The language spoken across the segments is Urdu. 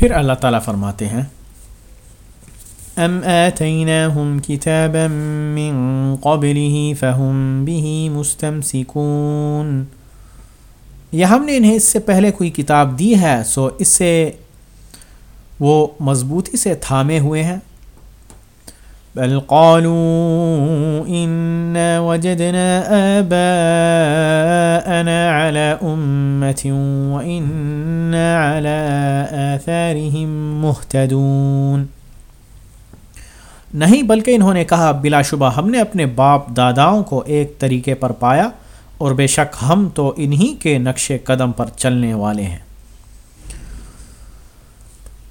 پھر اللہ تعالیٰ فرماتے ہیں ام آتیناہم کتابا من قبله فهم به مستمسکون یا ہم نے انہیں اس سے پہلے کوئی کتاب دی ہے، سو اس سے وہ مضبوطی سے تھامے ہوئے ہیں۔ بل قالوا إنا وجدنا آباءنا على أمة وإنا على آثارهم مهتدون۔ نہیں، بلکہ انہوں نے کہا، بلا شبہ ہم نے اپنے باپ داداؤں کو ایک طریقے پر پایا اور بے شک ہم تو انہی کے نقش قدم پر چلنے والے ہیں۔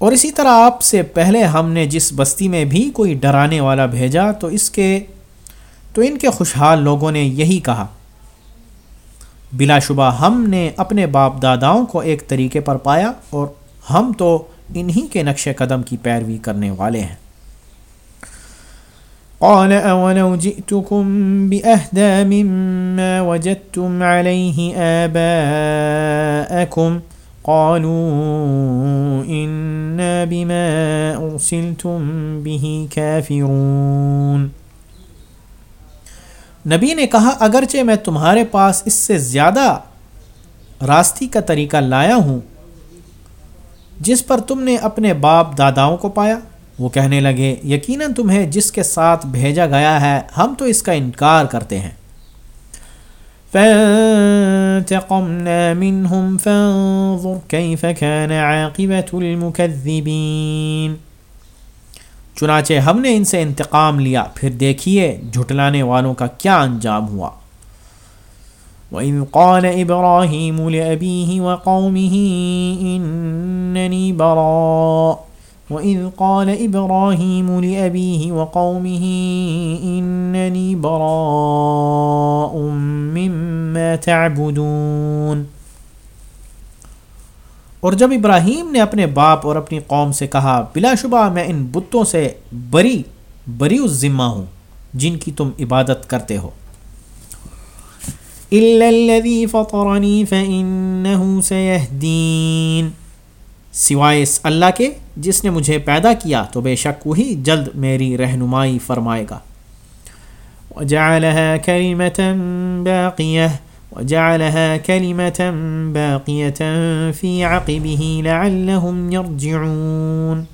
اور اسی طرح آپ سے پہلے ہم نے جس بستی میں بھی کوئی ڈرانے والا بھیجا تو اس کے، تو ان کے خوشحال لوگوں نے یہی کہا۔ بلا شبہ ہم نے اپنے باپ داداؤں کو ایک طریقے پر پایا اور ہم تو انہی کے نقش قدم کی پیروی کرنے والے ہیں۔ قال اولو جئتكم مما وجدتم عليه آباءكم؟ قالوا بما به كافرون نبی نے کہا، اگرچہ میں تمہارے پاس اس سے زیادہ راستی کا طریقہ لایا ہوں، جس پر تم نے اپنے باپ داداؤں کو پایا، وہ کہنے لگے، یقیناً تمہیں جس کے ساتھ بھیجا گیا ہے، ہم تو اس کا انکار کرتے ہیں۔ فانتقمنا منهم فانظر كيف كان عاقبة المكذبين. چنانچہ ہم نے ان سے انتقام لیا، پھر دیکھیے جھٹلانے والوں کا کیا انجام ہوا۔ وَإِذْ قَالَ إِبْرَاهِيمُ لِأَبِيهِ وَقَوْمِهِ إِنَّنِي بَرَاءٌ۔ وَإِذْ قَالَ إِبْرَاهِيمُ لِأَبِيهِ وَقَوْمِهِ إِنَّنِي بَرَاءٌ مِّمَّا تَعْبُدُونَ اور جب ابراہیم نے اپنے باپ اور اپنی قوم سے کہا، بلا شبہ میں ان بتوں سے بری بری الذمہ ہوں، جن کی تم عبادت کرتے ہو۔ إِلَّا الَّذِي فَطَرَنِي فَإِنَّهُ سَيَهْدِينَ۔ سوائے اس اللہ کے، جس نے مجھے پیدا کیا تو بے شک وہی جلد میری رہنمائی فرمائے گا۔ وجعلها كلمة باقية، وجعلها كلمة باقية في عقبه لعلهم يرجعون۔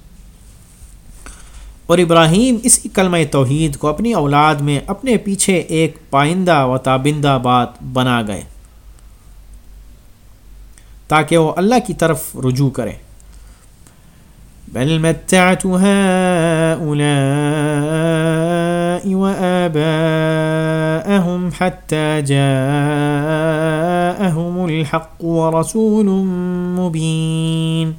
اور ابراہیم اسی کلمہ توحید کو اپنی اولاد میں اپنے پیچھے ایک پائندہ و تابندہ بات بنا گئے، تاکہ وہ اللہ کی طرف رجوع کرے۔ بل متعت هؤلاء وآباءهم حتى جاءهم الحق ورسول مبين۔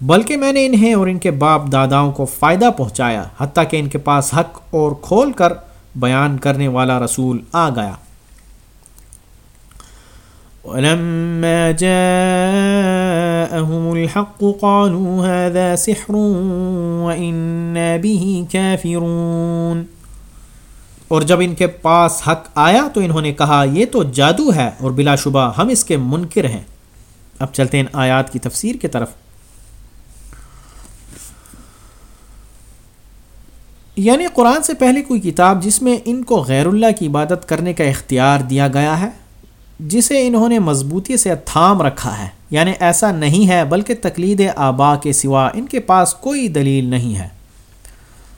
بلکہ میں نے انہیں اور ان کے باپ داداؤں کو فائدہ پہنچایا، حتیٰ کہ ان کے پاس حق اور کھول کر بیان کرنے والا رسول آ گیا۔ ولما جاءهم الحق قالوا هذا سحر وإنا به كافرون۔ اور جب ان کے پاس حق آیا تو انہوں نے کہا، یہ تو جادو ہے اور بلا شبہ ہم اس کے منکر ہیں۔ اب چلتے ہیں آیات کی تفسیر کی طرف۔ یعنی قرآن سے پہلے کوئی کتاب جس میں ان کو غیر اللہ کی عبادت کرنے کا اختیار دیا گیا ہے جسے انہوں نے مضبوطی سے تھام رکھا ہے۔ یعنی ایسا نہیں ہے بلکہ تقلید آبا کے سوا ان کے پاس کوئی دلیل نہیں ہے۔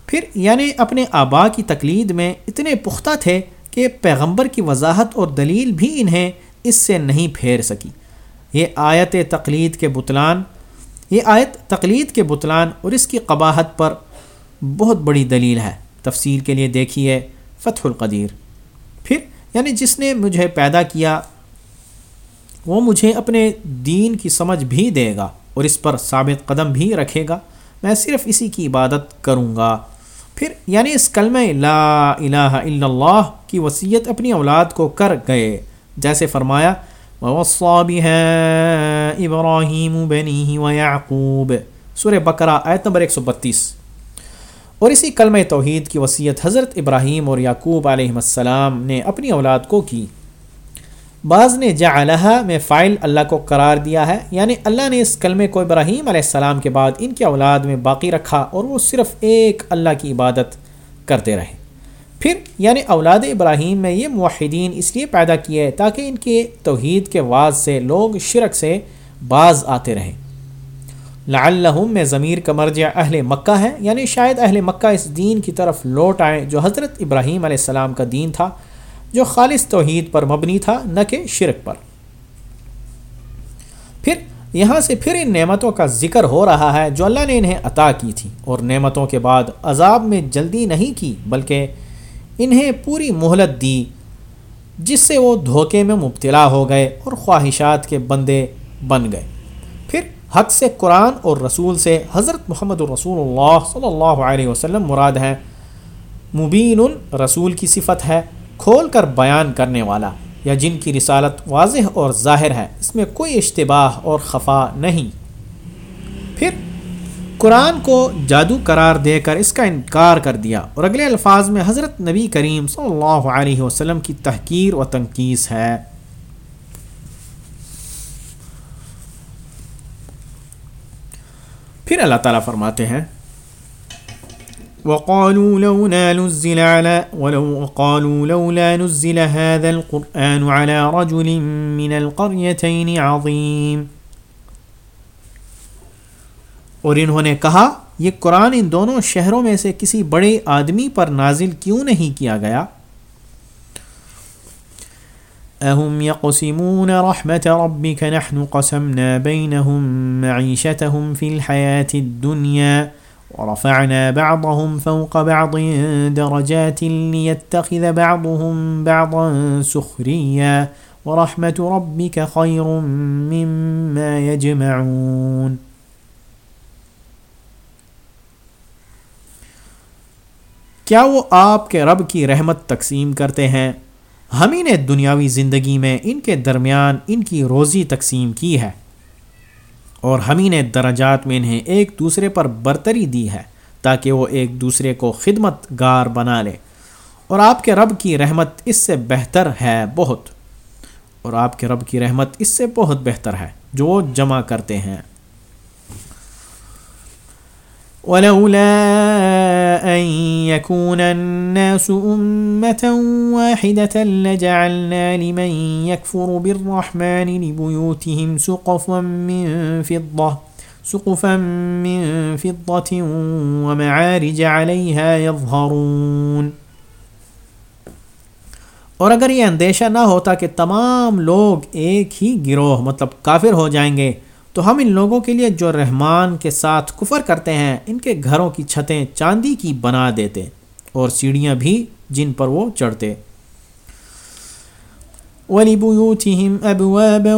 پھر یعنی اپنے آبا کی تقلید میں اتنے پختہ تھے کہ پیغمبر کی وضاحت اور دلیل بھی انہیں اس سے نہیں پھیر سکی۔ یہ آیت تقلید کے بتلان، یہ آیت تقلید کے بتلان اور اس کی قباحت پر بہت بڑی دلیل ہے۔ تفصیل کے لیے دیکھیے فتح القدیر۔ پھر یعنی جس نے مجھے پیدا کیا وہ مجھے اپنے دین کی سمجھ بھی دے گا اور اس پر ثابت قدم بھی رکھے گا۔ میں صرف اسی کی عبادت کروں گا۔ پھر یعنی اس کلمہ لا الہ الا اللہ کی وصیت اپنی اولاد کو کر گئے۔ جیسے فرمایا ابراہیم و یعقوب سورہ بقرہ، آیت نمبر 132 اور اسی کلمہ توحید کی وصیت حضرت ابراہیم اور یعقوب علیہ السلام نے اپنی اولاد کو کی۔ بعض نے جا میں فائل اللہ کو قرار دیا ہے یعنی اللہ نے اس کلمے کو ابراہیم علیہ السلام کے بعد ان کی اولاد میں باقی رکھا اور وہ صرف ایک اللہ کی عبادت کرتے رہے۔ پھر یعنی اولاد ابراہیم میں یہ معاہدین اس لیے پیدا کیے تاکہ ان کے توحید کے واض سے لوگ شرک سے باز آتے رہیں۔ لعلہم میں ضمیر کا مرجع اہل مکہ ہے یعنی شاید اہل مکہ اس دین کی طرف لوٹ آئیں جو حضرت ابراہیم علیہ السلام کا دین تھا۔ جو خالص توحید پر مبنی تھا، نہ کہ شرک پر۔ پھر یہاں سے پھر ان نعمتوں کا ذکر ہو رہا ہے جو اللہ نے انہیں عطا کی تھی۔ اور نعمتوں کے بعد عذاب میں جلدی نہیں کی، بلکہ انہیں پوری مہلت دی، جس سے وہ دھوکے میں مبتلا ہو گئے اور خواہشات کے بندے بن گئے۔ پھر حق سے قرآن اور رسول سے حضرت محمد الرسول اللہ صلی اللہ علیہ وسلم مراد ہے، مبین رسول کی صفت ہے۔ کھول کر بیان کرنے والا یا جن کی رسالت واضح اور ظاہر ہے، اس میں کوئی اشتباہ اور خفا نہیں۔ پھر، قرآن کو جادو قرار دے کر اس کا انکار کر دیا۔ اور اگلے الفاظ میں حضرت نبی کریم صلی اللہ علیہ وسلم کی تحقیر و تنقید ہے۔ پھر اللہ تعالیٰ فرماتے ہیں وقالوا لولا نزل على ولو قالوا لولا نزل هذا القرآن على رجل من القريتين عظيم۔ اور انہوں نے کہا، یہ قرآن ان دونوں شہروں میں سے کسی بڑے آدمی پر نازل کیوں نہیں کیا گیا؟ اهم يقسمون رحمة ربك نحن قسمنا بينهم معيشتهم في الحياة الدنيا ورفعنا بعضهم فوق بعض درجات ليتخذ بعضهم بعضا سخريا. ورحمة ربك خير مما يجمعون. کیا وہ آپ کے رب کی رحمت تقسیم کرتے ہیں؟ ہم ہی نے دنیاوی زندگی میں ان کے درمیان ان کی روزی تقسیم کی ہے۔ اور ہم ہی نے درجات میں انہیں ایک دوسرے پر برتری دی ہے تاکہ وہ ایک دوسرے کو خدمت گار بنا لے۔ اور آپ کے رب کی رحمت اس سے بہتر ہے بہت۔ اور آپ کے رب کی رحمت اس سے بہت بہتر ہے جو وہ جمع کرتے ہیں۔ ولولا أن يكون الناس أمة واحدة لجعلنا لمن يكفر بالرحمن لبيوتهم سقفا من فضة، سقفا من فضة ومعارج عليها يظهرون۔ اور اگر یہ اندیشہ نہ ہوتا کہ تمام لوگ ایک ہی گروہ مطلب کافر ہو جائیں گے تو ہم ان لوگوں کے لیے جو رحمان کے ساتھ کفر کرتے ہیں، ان کے گھروں کی چھتیں چاندی کی بنا دیتے، اور سیڑھیاں بھی جن پر وہ چڑھتے۔ وَلِبُيُوتِهِمْ أَبْوَابًا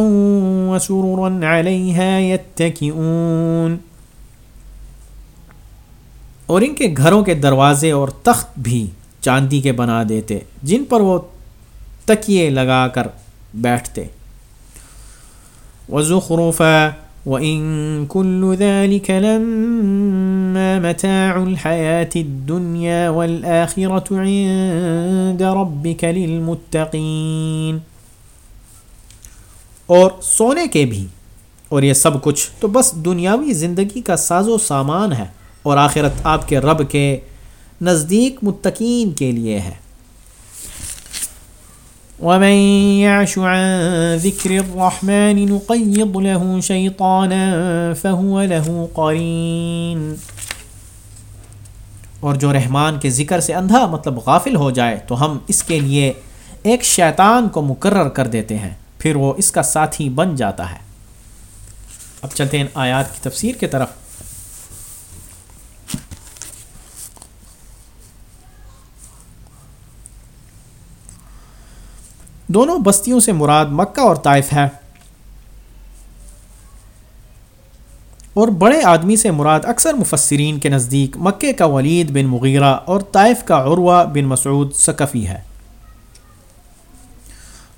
وَسُرُرًا عَلَيْهَا يَتَّكِئُونَ۔ اور ان کے گھروں کے دروازے اور تخت بھی چاندی کے بنا دیتے، جن پر وہ تکیے لگا کر بیٹھتے۔ وَزُخْرُفًا وَإِن كُلُّ ذَلِكَ لَمَّا مَتَاعُ الْحَيَاةِ الدُّنْيَا وَالْآخِرَةُ عِندَ رَبِّكَ لِلْمُتَّقِينَ۔ اور سونے کے بھی، اور یہ سب کچھ تو بس دنیاوی زندگی کا ساز و سامان ہے اور آخرت آپ کے رب کے نزدیک متقین کے لیے ہے۔ ومن يعش عن ذكر الرحمن نقيض له شيطانا فهو له قرين۔ اور جو رحمان کے ذکر سے اندھا مطلب غافل ہو جائے تو ہم اس کے لیے ایک شیطان کو مقرر کر دیتے ہیں، پھر وہ اس کا ساتھی بن جاتا ہے۔ اب چلتے ہیں آیات کی تفسیر کی طرف۔ دونوں بستیوں سے مراد مکہ اور طائف ہے اور بڑے آدمی سے مراد اکثر مفسرین کے نزدیک مکے کا ولید بن مغیرہ اور طائف کا عروہ بن مسعود ثقفی ہے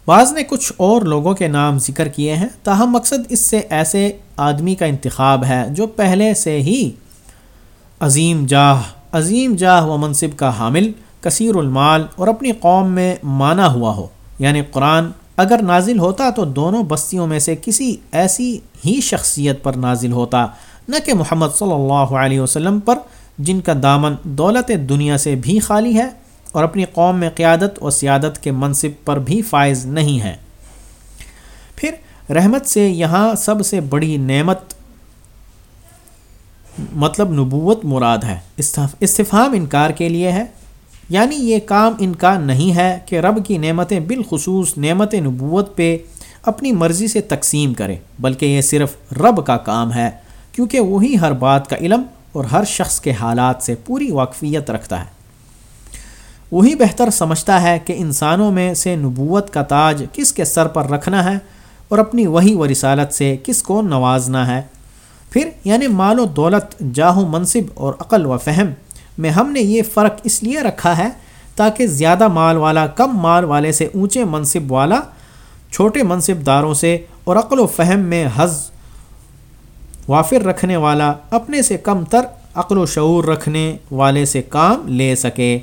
بعض نے کچھ اور لوگوں کے نام ذکر کیے ہیں، تاہم مقصد اس سے ایسے آدمی کا انتخاب ہے جو پہلے سے ہی عظیم جاہ عظیم جاہ و منصب کا حامل، کثیر المال اور اپنی قوم میں مانا ہوا ہو۔ یعنی قرآن اگر نازل ہوتا تو دونوں بستیوں میں سے کسی ایسی ہی شخصیت پر نازل ہوتا، نہ کہ محمد صلی اللہ علیہ وسلم پر، جن کا دامن دولت دنیا سے بھی خالی ہے اور اپنی قوم میں قیادت و سیادت کے منصب پر بھی فائز نہیں ہے۔ پھر رحمت سے یہاں سب سے بڑی نعمت مطلب نبوت مراد ہے۔ استفام انکار کے لیے ہے۔ یعنی یہ کام ان کا نہیں ہے کہ رب کی نعمتیں بالخصوص نعمت نبوت پہ اپنی مرضی سے تقسیم کرے بلکہ یہ صرف رب کا کام ہے، کیونکہ وہی ہر بات کا علم اور ہر شخص کے حالات سے پوری واقفیت رکھتا ہے۔ وہی بہتر سمجھتا ہے کہ انسانوں میں سے نبوت کا تاج کس کے سر پر رکھنا ہے اور اپنی وہی و رسالت سے کس کو نوازنا ہے۔ پھر یعنی مال و دولت جاہ و منصب اور عقل و فہم میں ہم نے یہ فرق اس لیے رکھا ہے تاکہ زیادہ مال والا کم مال والے سے اونچے منصب والا، چھوٹے منصب داروں سے اور عقل و فہم میں حز وافر رکھنے والا اپنے سے کم تر عقل و شعور رکھنے والے سے کام لے سکے۔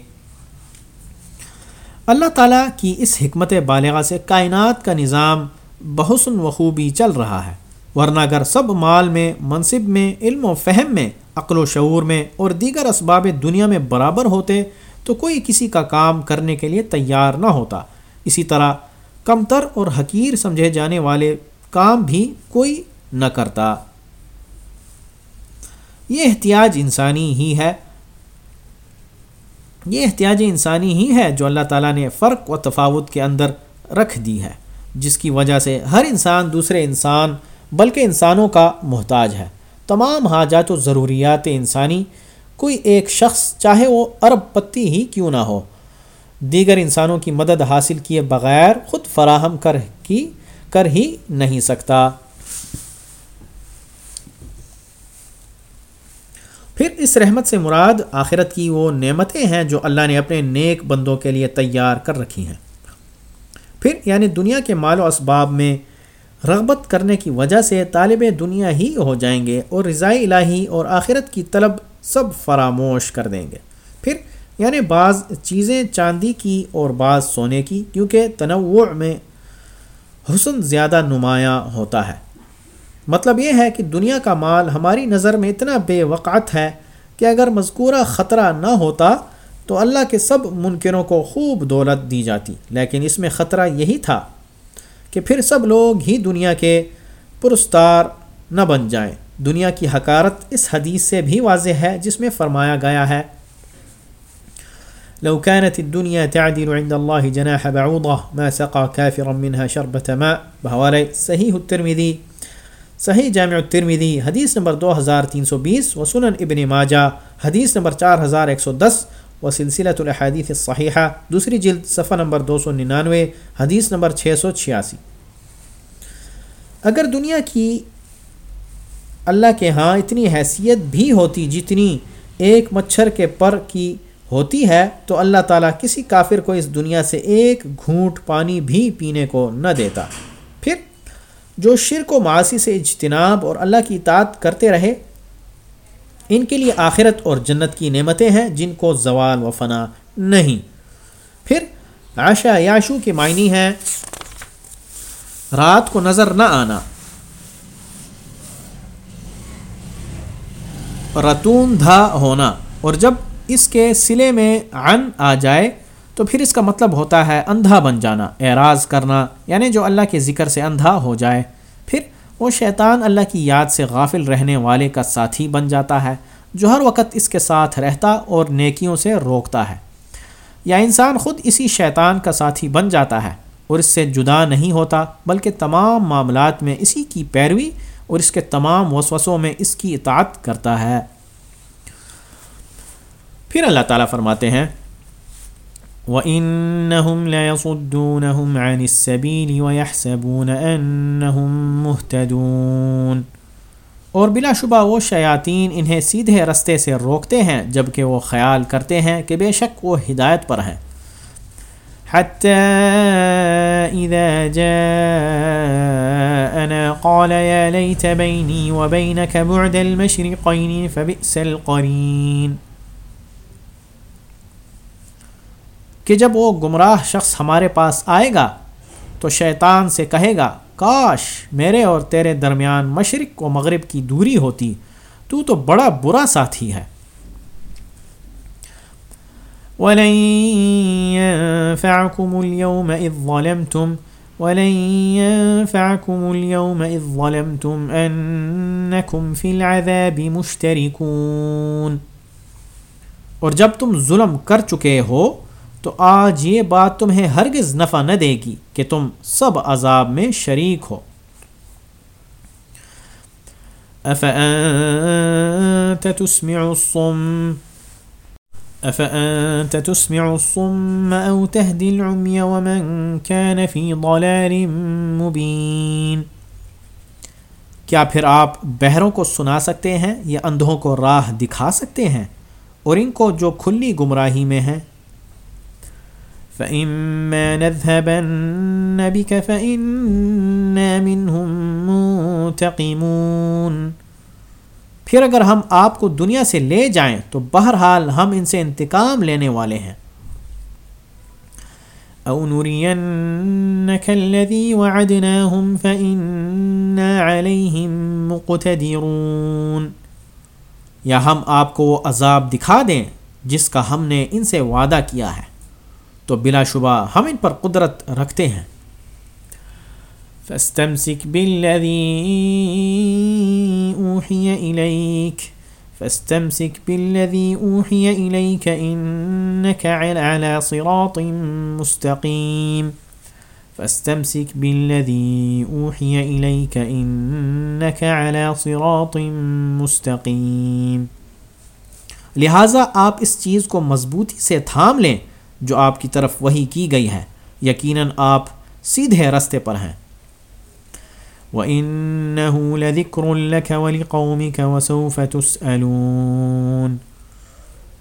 اللہ تعالیٰ کی اس حکمت بالغہ سے کائنات کا نظام بحسن و خوبی چل رہا ہے۔ ورنہ اگر سب مال میں، منصب میں، علم و فہم میں، عقل و شعور میں اور دیگر اسباب دنیا میں برابر ہوتے، تو کوئی کسی کا کام کرنے کے لیے تیار نہ ہوتا۔ اسی طرح کمتر اور حقیر سمجھے جانے والے کام بھی کوئی نہ کرتا۔ یہ احتیاج انسانی ہی ہے۔ یہ احتیاج انسانی ہی ہے جو اللہ تعالیٰ نے فرق و تفاوت کے اندر رکھ دی ہے، جس کی وجہ سے ہر انسان دوسرے انسان بلکہ انسانوں کا محتاج ہے۔ تمام حاجات و ضروریات انسانی، کوئی ایک شخص چاہے وہ ارب پتی ہی کیوں نہ ہو۔ دیگر انسانوں کی مدد حاصل کیے بغیر خود فراہم کر کی، کر ہی نہیں سکتا۔ پھر اس رحمت سے مراد آخرت کی وہ نعمتیں ہیں جو اللہ نے اپنے نیک بندوں کے لیے تیار کر رکھی ہیں۔ پھر یعنی دنیا کے مال و اسباب میں رغبت کرنے کی وجہ سے طالب دنیا ہی ہو جائیں گے اور رضائی الہی اور آخرت کی طلب سب فراموش کر دیں گے۔ پھر یعنی بعض چیزیں چاندی کی اور بعض سونے کی، کیونکہ تنوع میں حسن زیادہ نمایاں ہوتا ہے۔ مطلب یہ ہے کہ دنیا کا مال ہماری نظر میں اتنا بے وقعت ہے کہ اگر مذکورہ خطرہ نہ ہوتا تو اللہ کے سب منکروں کو خوب دولت دی جاتی۔ لیکن اس میں خطرہ یہی تھا کہ پھر سب لوگ ہی دنیا کے پرستار نہ بن جائیں۔ دنیا کی حکارت اس حدیث سے بھی واضح ہے جس میں فرمایا گیا ہے، لو كانت الدنيا تعدل عند الله جناح بعوضة ما سقى كافرا منها شربة ماء۔ بحوالے صحیح الترمذی، صحیح جامع الترمذی، حدیث نمبر 2320 وسنن ابن ماجہ، حدیث نمبر 4110 و سلسلۃ الحادیث الصحیحہ دوسری جلد، صفحہ نمبر دو سو ننانوے، حدیث نمبر چھ سو چھیاسی۔ اگر دنیا کی اللہ کے ہاں اتنی حیثیت بھی ہوتی جتنی ایک مچھر کے پر کی ہوتی ہے، تو اللہ تعالیٰ کسی کافر کو اس دنیا سے ایک گھونٹ پانی بھی پینے کو نہ دیتا۔ پھر جو شرک و معاشی سے اجتناب اور اللہ کی اطاعت کرتے رہے، ان کے لیے آخرت اور جنت کی نعمتیں ہیں جن کو زوال و فنا نہیں۔ پھر عاشا یاشو کے معنی ہے رات کو نظر نہ آنا۔ رتون دھا ہونا۔ اور جب اس کے سلے میں عن آ جائے، تو پھر اس کا مطلب ہوتا ہے اندھا بن جانا، اعراض کرنا یعنی جو اللہ کے ذکر سے اندھا ہو جائے۔ پھر وہ شیطان اللہ کی یاد سے غافل رہنے والے کا ساتھی بن جاتا ہے، جو ہر وقت اس کے ساتھ رہتا اور نیکیوں سے روکتا ہے۔ یا انسان خود اسی شیطان کا ساتھی بن جاتا ہے۔ اور اس سے جدا نہیں ہوتا، بلکہ تمام معاملات میں اسی کی پیروی اور اس کے تمام وسوسوں میں اس کی اطاعت کرتا ہے۔ پھر اللہ تعالیٰ فرماتے ہیں، وَإِنَّهُمْ لَيَصُدُّونَهُمْ عَنِ السَّبِيلِ وَيَحْسَبُونَ أَنَّهُمْ مُهْتَدُونَ۔ اور بلا شبہ وہ شیاطین انہیں سیدھے رستے سے روکتے ہیں جبکہ وہ خیال کرتے ہیں کہ بے شک وہ ہدایت پر ہیں۔ حتى إذا جاءنا قال يا ليت بيني وبينك بعد المشرقين فبئس القرين. کہ جب وہ گمراہ شخص ہمارے پاس آئے گا تو شیطان سے کہے گا، کاش میرے اور تیرے درمیان مشرق و مغرب کی دوری ہوتی، تو تو بڑا برا ساتھی ہے۔ ولن ينفعكم اليوم إذ ظلمتم ولن ينفعكم اليوم إذ ظلمتم أنكم في العذاب مشتركون۔ اور جب تم ظلم کر چکے ہو، تو آج یہ بات تمہیں ہرگز نفع نہ دے گی کہ تم سب عذاب میں شریک ہو۔ افأنت تسمع الصم؟ افأنت تسمع الصم او تهدي العمي ومن كان في ضلال مبين؟ کیا پھر آپ بہروں کو سنا سکتے ہیں یا اندھوں کو راہ دکھا سکتے ہیں اور ان کو جو کھلی گمراہی میں ہیں؟ فإما نذهبن بك فإنا منهم منتقمون پھر اگر ہم آپ کو دنیا سے لے جائیں تو بہرحال ہم ان سے انتقام لینے والے ہیں۔ او نرينك الذي وعدناهم فإنا عليهم مقتدرون۔ یا ہم آپ کو وہ عذاب دکھا دیں جس کا ہم نے ان سے وعدہ کیا ہے۔ تو بلا شبہ ہم ان پر قدرت رکھتے ہیں۔ فاستمسك بالذي أوحي إليك، فاستمسك بالذي أوحي إليك إنك على صراط مستقيم. فاستمسك بالذي أوحي إليك إنك على صراط مستقيم. لہٰذا آپ اس چیز کو مضبوطی سے تھام لیں جو آپ کی طرف وہی کی گئی ہے، یقیناً آپ سیدھے رستے پر ہیں۔ وَإِنَّهُ لَذِكْرٌ لَكَ وَلِقَوْمِكَ وَسَوْفَ تُسْأَلُونَ۔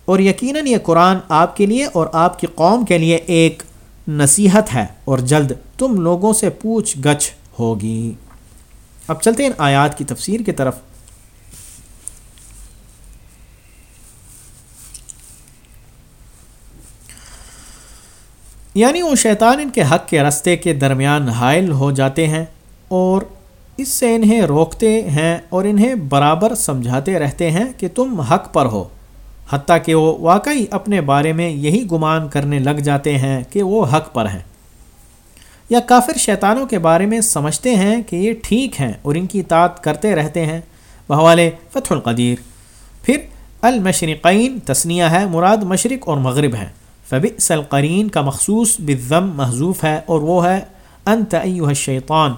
اور یقیناً یہ قرآن آپ کے لیے اور آپ کی قوم کے لیے ایک نصیحت ہے اور جلد تم لوگوں سے پوچھ گچھ ہوگی۔ اب چلتے ہیں آیات کی تفسیر کی طرف۔ یعنی وہ شیطان ان کے حق کے رستے کے درمیان حائل ہو جاتے ہیں۔ اور اس سے انہیں روکتے ہیں اور انہیں برابر سمجھاتے رہتے ہیں کہ تم حق پر ہو۔ حتیٰ کہ وہ واقعی اپنے بارے میں یہی گمان کرنے لگ جاتے ہیں کہ وہ حق پر ہیں۔ یا کافر شیطانوں کے بارے میں سمجھتے ہیں کہ یہ ٹھیک ہیں اور ان کی اطاعت کرتے رہتے ہیں۔ بحوالے فتح القدیر۔ پھر المشرقین تسنیہ ہے، مراد مشرق اور مغرب ہیں۔ فبی القرین کا مخصوص بضم محضوف ہے اور وہ ہے، انت ایوہ الشیطان۔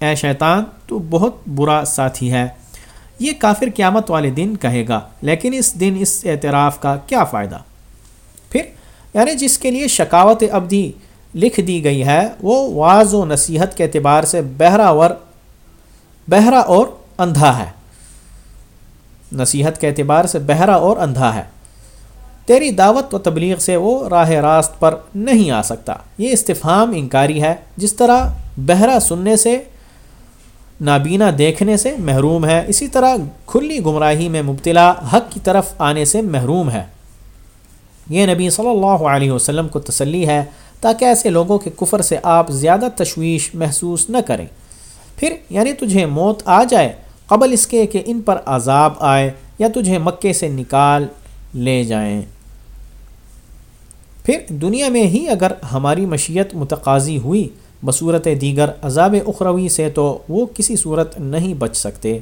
اے شیطان، تو بہت برا ساتھی ہے۔ یہ کافر قیامت والے دن کہے گا، لیکن اس دن اس اعتراف کا کیا فائدہ؟ پھر یعنی جس کے لیے شکاوت ابدی لکھ دی گئی ہے، وہ واض و نصیحت کے اعتبار سے بہرا ور، بہرا اور اندھا ہے۔ نصیحت کے اعتبار سے بہرا اور اندھا ہے۔ تیری دعوت و تبلیغ سے وہ راہ راست پر نہیں آ سکتا۔ یہ استفہام انکاری ہے، جس طرح بہرا سننے سے نابینا دیکھنے سے محروم ہے، اسی طرح کھلی گمراہی میں مبتلا حق کی طرف آنے سے محروم ہے۔ یہ نبی صلی اللہ علیہ وسلم کو تسلی ہے تاکہ ایسے لوگوں کے کفر سے آپ زیادہ تشویش محسوس نہ کریں۔ پھر یعنی تجھے موت آ جائے، قبل اس کے کہ ان پر عذاب آئے یا تجھے مکے سے نکال لے جائیں۔ پھر دنیا میں ہی اگر ہماری مشیت متقاضی ہوئی بصورت دیگر عذاب اخروی سے تو وہ کسی صورت نہیں بچ سکتے۔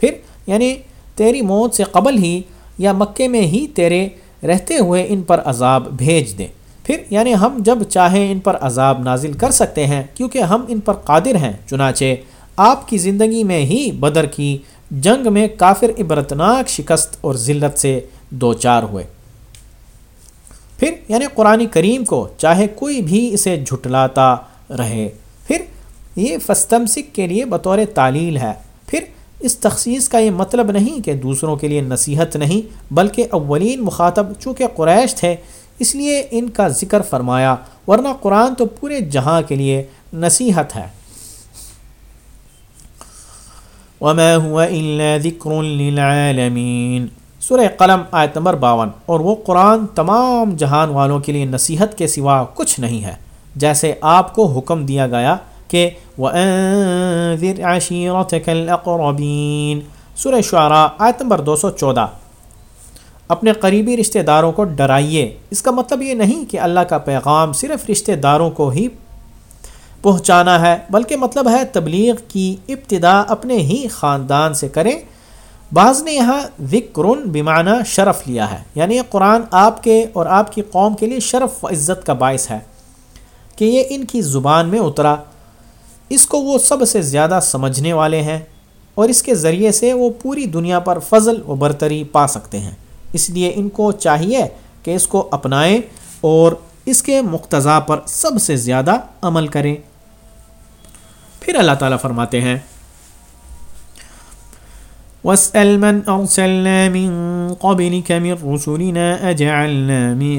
پھر یعنی تیری موت سے قبل ہی یا مکے میں ہی تیرے رہتے ہوئے ان پر عذاب بھیج دیں۔ پھر یعنی ہم جب چاہیں ان پر عذاب نازل کر سکتے ہیں کیونکہ ہم ان پر قادر ہیں۔ چنانچہ آپ کی زندگی میں ہی بدر کی جنگ میں کافر عبرتناک شکست اور ذلت سے دو چار ہوئے۔ پھر یعنی قرآن کریم کو چاہے کوئی بھی اسے جھٹلاتا رہے۔ پھر یہ فستمسک کے لیے بطور تعلیل ہے۔ پھر اس تخصیص کا یہ مطلب نہیں کہ دوسروں کے لیے نصیحت نہیں، بلکہ اولین مخاطب چونکہ قریش تھے، اس لیے ان کا ذکر فرمایا، ورنہ قرآن تو پورے جہاں کے لیے نصیحت ہے۔ وما هو الا ذکر للعالمین سورہ قلم آیت نمبر باون۔ اور وہ قرآن تمام جہان والوں کے لیے نصیحت کے سوا کچھ نہیں ہے۔ جیسے آپ کو حکم دیا گیا کہ وَأَنذِرْ عَشِيرَتَكَ الْأَقْرَبِينَ۔ سورہ شعراء آیت نمبر دو سو چودہ۔ اپنے قریبی رشتہ داروں کو ڈرائیے۔ اس کا مطلب یہ نہیں کہ اللہ کا پیغام صرف رشتہ داروں کو ہی پہنچانا ہے، بلکہ مطلب ہے تبلیغ کی ابتدا اپنے ہی خاندان سے کریں۔ بعض نے یہاں ذکر بیمانہ شرف لیا ہے۔ یعنی قرآن آپ کے اور آپ کی قوم کے لیے شرف و عزت کا باعث ہے۔ کہ یہ ان کی زبان میں اترا۔ اس کو وہ سب سے زیادہ سمجھنے والے ہیں اور اس کے ذریعے سے وہ پوری دنیا پر فضل و برتری پا سکتے ہیں۔ اس لیے ان کو چاہیے کہ اس کو اپنائیں اور اس کے مقتضا پر سب سے زیادہ عمل کریں۔ پھر اللہ تعالیٰ فرماتے ہیں واسأل من أرسلنا من قبلك من رسلنا أجعلنا من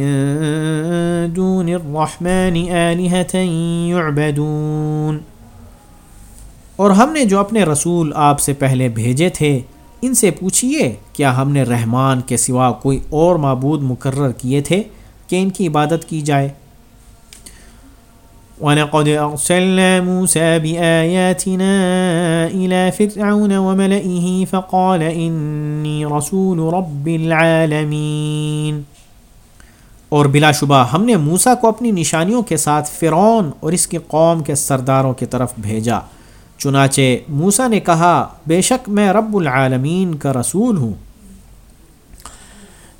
دون الرحمن آلهة يعبدون۔ اور ہم نے جو اپنے رسول آپ سے پہلے بھیجے تھے، ان سے پوچھئے، کیا ہم نے رحمان کے سوا کوئی اور معبود مقرر کیے تھے کہ ان کی عبادت کی جائے؟ وَلَقَدْ أَرْسَلْنَا مُوسَى بِآيَاتِنَا إِلَى فِرْعَوْنَ وَمَلَئِهِ فَقَالَ إِنِّي رَسُولُ رَبِّ الْعَالَمِينَ۔ اور بلا شبہ، ہم نے موسیٰ کو اپنی نشانیوں کے ساتھ فرعون اور اس کی قوم کے سرداروں کی طرف بھیجا۔ چنانچہ موسیٰ نے کہا، بے شک میں رب العالمین کا رسول ہوں۔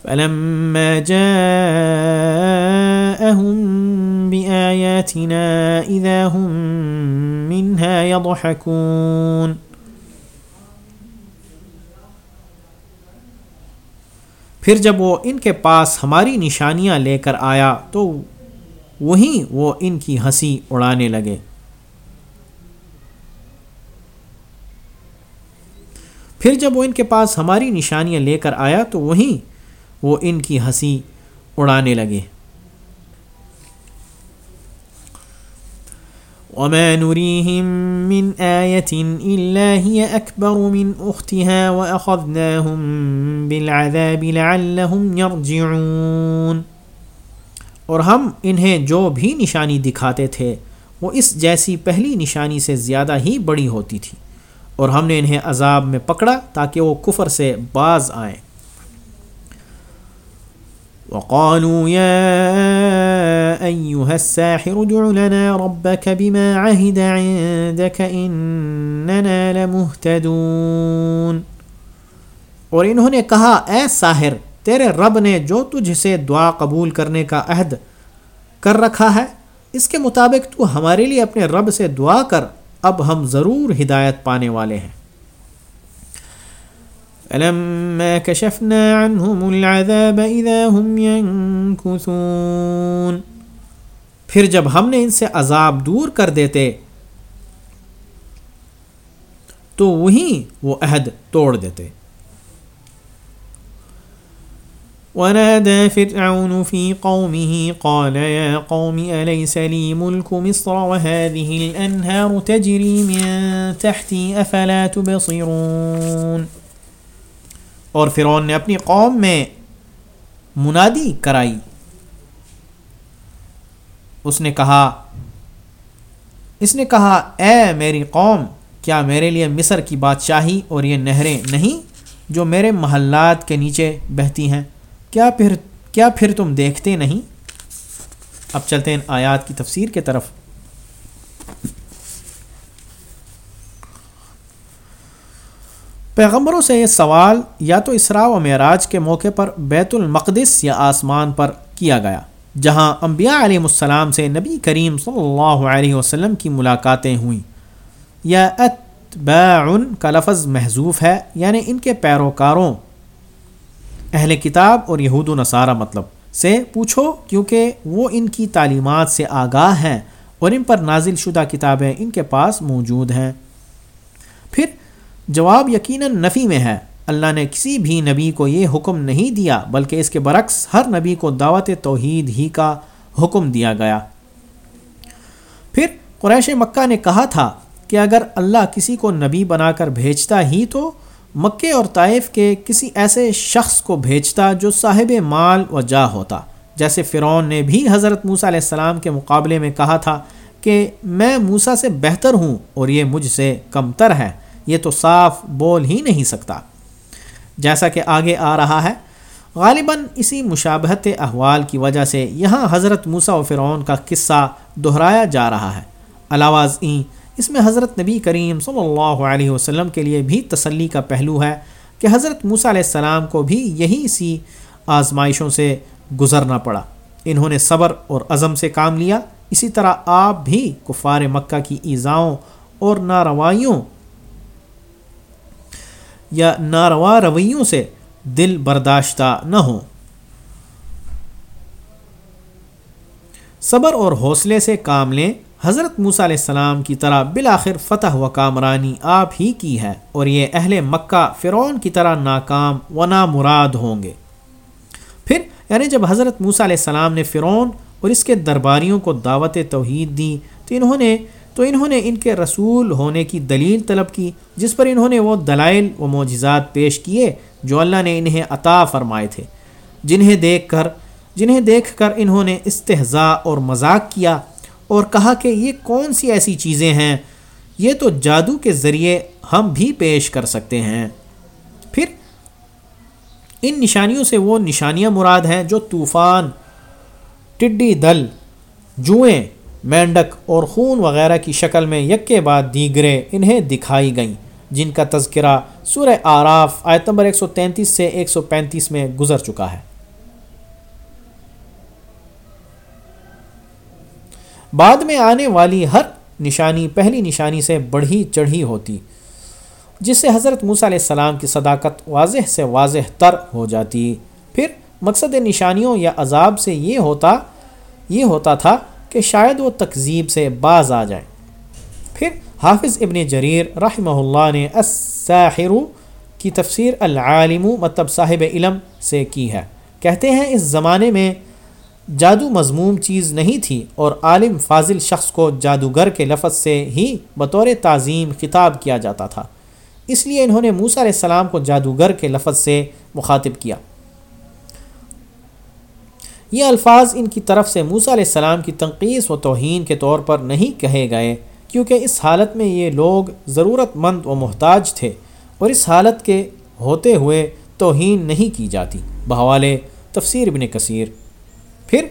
فلما جاءهم بآياتنا إذا هم منها يضحكون. پھر جب وہ ان کے پاس ہماری نشانیاں لے کر آیا تو وہیں وہ ان کی ہنسی اڑانے لگے۔ پھر جب وہ ان کے پاس ہماری نشانیاں لے کر آیا تو وہیں وہ ان کی ہنسی اڑانے لگے۔ وما نريهم من آية إلا هي أكبر من أختها وأخذناهم بالعذاب لعلهم يرجعون۔ اور ہم انہیں جو بھی نشانی دکھاتے تھے، وہ اس جیسی پہلی نشانی سے زیادہ ہی بڑی ہوتی تھی۔ اور ہم نے انہیں عذاب میں پکڑا تاکہ وہ کفر سے باز آئیں۔ وقالوا يا أيها الساحر ادع لنا ربك بما عهد عندك إننا لمهتدون۔ اور انہوں نے کہا، اے ساحر، تیرے رب نے جو تجھ سے دعا قبول کرنے کا عہد کر رکھا ہے، اس کے مطابق تو ہمارے لیے اپنے رب سے دعا کر، اب ہم ضرور ہدایت پانے والے ہیں۔ فلما كشفنا عنهم العذاب اذا هم ينكثون۔ پھر جب ہم نے ان سے عذاب دور کر دیتے، تو وہیں وہ عہد توڑ دیتے۔ ونادى فرعون في قومه، قال يا قوم، أليس لي ملك مصر وهذه الأنهار تجري من تحتي، أفلا تبصرون؟ اور فرعون نے اپنی قوم میں منادی کرائی۔ اس نے کہا، اس نے کہا، اے میری قوم، کیا میرے لیے مصر کی بادشاہی اور یہ نہریں نہیں جو میرے محلات کے نیچے بہتی ہیں، کیا پھر کیا پھر تم دیکھتے نہیں؟ اب چلتے ہیں آیات کی تفسیر کے طرف۔ پیغمبروں سے یہ سوال یا تو اسراء و معراج کے موقع پر بیت المقدس یا آسمان پر کیا گیا، جہاں انبیاء علیہ السلام سے نبی کریم صلی اللہ علیہ وسلم کی ملاقاتیں ہوئیں۔ یا اتباع کا لفظ محضوف ہے یعنی ان کے پیروکاروں۔ اہل کتاب اور یہود و نصارہ مطلب سے پوچھو، کیونکہ وہ ان کی تعلیمات سے آگاہ ہیں اور ان پر نازل شدہ کتابیں ان کے پاس موجود ہیں۔ پھر جواب یقیناً نفی میں ہے۔ اللہ نے کسی بھی نبی کو یہ حکم نہیں دیا، بلکہ اس کے برعکس ہر نبی کو دعوت توحید ہی کا حکم دیا گیا۔ پھر قریش مکہ نے کہا تھا کہ اگر اللہ کسی کو نبی بنا کر بھیجتا ہی تو مکے اور طائف کے کسی ایسے شخص کو بھیجتا جو صاحب مال و جا ہوتا۔ جیسے فرعون نے بھی حضرت موسیٰ علیہ السلام کے مقابلے میں کہا تھا کہ میں موسا سے بہتر ہوں اور یہ مجھ سے کم تر ہے یہ تو صاف بول ہی نہیں سکتا۔ جیسا کہ آگے آ رہا ہے، غالباً اسی مشابہت احوال کی وجہ سے یہاں حضرت موسیٰ و فرعون کا قصہ دہرایا جا رہا ہے۔ علاوہ ازیں، اس میں حضرت نبی کریم صلی اللہ علیہ وسلم کے لیے بھی تسلی کا پہلو ہے کہ حضرت موسیٰ علیہ السلام کو بھی یہی سی آزمائشوں سے گزرنا پڑا۔ انہوں نے صبر اور عزم سے کام لیا۔ اسی طرح آپ بھی کفار مکہ کی ایزاؤں اور ناروائیوں یا ناروا رویوں سے دل برداشتہ نہ ہوں۔ صبر اور حوصلے سے کام لیں۔ حضرت موسیٰ علیہ السلام کی طرح بالآخر فتح و کامرانی آپ ہی کی ہے اور یہ اہل مکہ فرعون کی طرح ناکام و نامراد ہوں گے۔ پھر یعنی جب حضرت موسیٰ علیہ السلام نے فرعون اور اس کے درباریوں کو دعوت توحید دی تو انہوں نے تو انہوں نے ان کے رسول ہونے کی دلیل طلب کی، جس پر انہوں نے وہ دلائل و معجزات پیش کیے جو اللہ نے انہیں عطا فرمائے تھے۔ جنہیں دیکھ کر، جنہیں دیکھ کر انہوں نے استحضاء اور مذاق کیا اور کہا کہ یہ کون سی ایسی چیزیں ہیں، یہ تو جادو کے ذریعے ہم بھی پیش کر سکتے ہیں۔ پھر، ان نشانیوں سے وہ نشانیاں مراد ہیں جو طوفان، ٹڈی دل، جوئیں مینڈک اور خون وغیرہ کی شکل میں یک کے بعد دیگرے انہیں دکھائی گئیں، جن کا تذکرہ سورہ آراف آیت نمبر 133 سے 135 میں گزر چکا ہے۔ بعد میں آنے والی ہر نشانی پہلی نشانی سے بڑھی چڑھی ہوتی، جس سے حضرت موسیٰ علیہ السلام کی صداقت واضح سے واضح تر ہو جاتی۔ پھر مقصد نشانیوں یا عذاب سے یہ ہوتا یہ ہوتا تھا کہ شاید وہ تکذیب سے باز آ جائیں۔ پھر حافظ ابن جریر رحمہ اللہ نے الساحر کی تفسیر العالم مطلب صاحب علم سے کی ہے۔ کہتے ہیں اس زمانے میں جادو مضموم چیز نہیں تھی اور عالم فاضل شخص کو جادوگر کے لفظ سے ہی بطور تعظیم خطاب کیا جاتا تھا۔ اس لیے انہوں نے موسیٰ علیہ السلام کو جادوگر کے لفظ سے مخاطب کیا۔ یہ الفاظ ان کی طرف سے موسیٰ علیہ السلام کی تنقیص و توہین کے طور پر نہیں کہے گئے، کیونکہ اس حالت میں یہ لوگ ضرورت مند و محتاج تھے اور اس حالت کے ہوتے ہوئے توہین نہیں کی جاتی۔ بحوالے، تفسیر ابن کثیر۔ پھر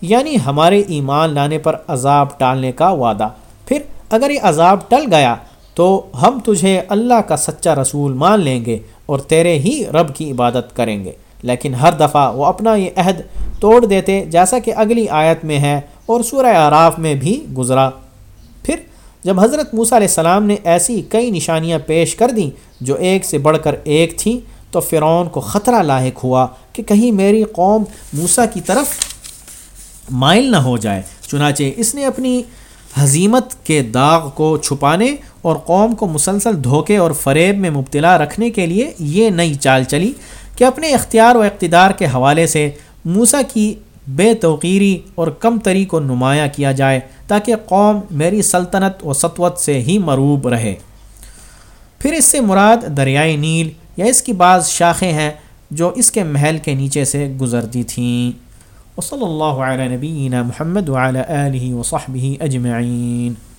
یعنی ہمارے ایمان لانے پر عذاب ٹالنے کا وعدہ۔ پھر، اگر یہ عذاب ٹل گیا، تو ہم تجھے اللہ کا سچا رسول مان لیں گے اور تیرے ہی رب کی عبادت کریں گے۔ لیکن ہر دفعہ وہ اپنا یہ عہد توڑ دیتے جیسا کہ اگلی آیت میں ہے اور سورہ آراف میں بھی گزرا۔ پھر جب حضرت موسیٰ علیہ السلام نے ایسی کئی نشانیاں پیش کر دیں جو ایک سے بڑھ کر ایک تھیں، تو فرعون کو خطرہ لاحق ہوا کہ کہیں میری قوم موسیٰ کی طرف مائل نہ ہو جائے۔ چنانچہ اس نے اپنی حزیمت کے داغ کو چھپانے اور قوم کو مسلسل دھوکے اور فریب میں مبتلا رکھنے کے لیے یہ نئی چال چلی کہ اپنے اختیار و اقتدار کے حوالے سے موسا کی بے توقیری اور کم تری کو نمایاں کیا جائے تاکہ قوم میری سلطنت و سطوت سے ہی مروب رہے۔ پھر اس سے مراد دریائے نیل یا اس کی بعض شاخیں ہیں جو اس کے محل کے نیچے سے گزرتی تھیں۔ وصلی اللہ علیہ نبینا محمد وعلى آلہ وصحبہ اجمعین۔